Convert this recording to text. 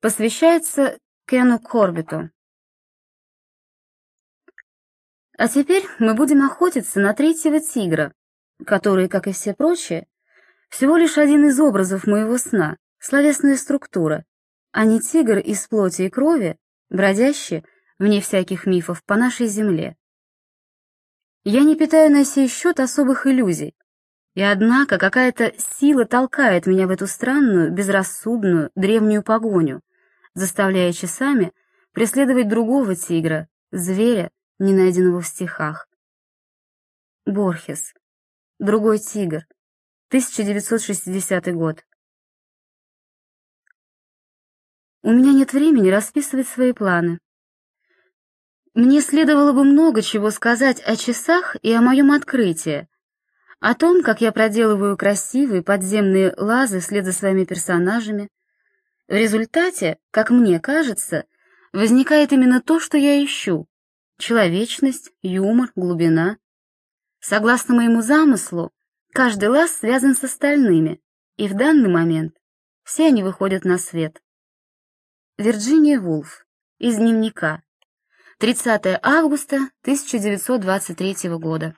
Посвящается Кену Корбиту. А теперь мы будем охотиться на третьего тигра, который, как и все прочие, всего лишь один из образов моего сна, словесная структура, а не тигр из плоти и крови, бродящий, вне всяких мифов, по нашей земле. Я не питаю на сей счет особых иллюзий, и однако какая-то сила толкает меня в эту странную, безрассудную, древнюю погоню, заставляя часами преследовать другого тигра, зверя, не найденного в стихах. Борхес. Другой тигр. 1960 год. У меня нет времени расписывать свои планы. Мне следовало бы много чего сказать о часах и о моем открытии, о том, как я проделываю красивые подземные лазы вслед за своими персонажами. В результате, как мне кажется, возникает именно то, что я ищу — человечность, юмор, глубина. Согласно моему замыслу, каждый лаз связан с остальными, и в данный момент все они выходят на свет. Вирджиния Вулф. Из дневника. 30 августа 1923 года.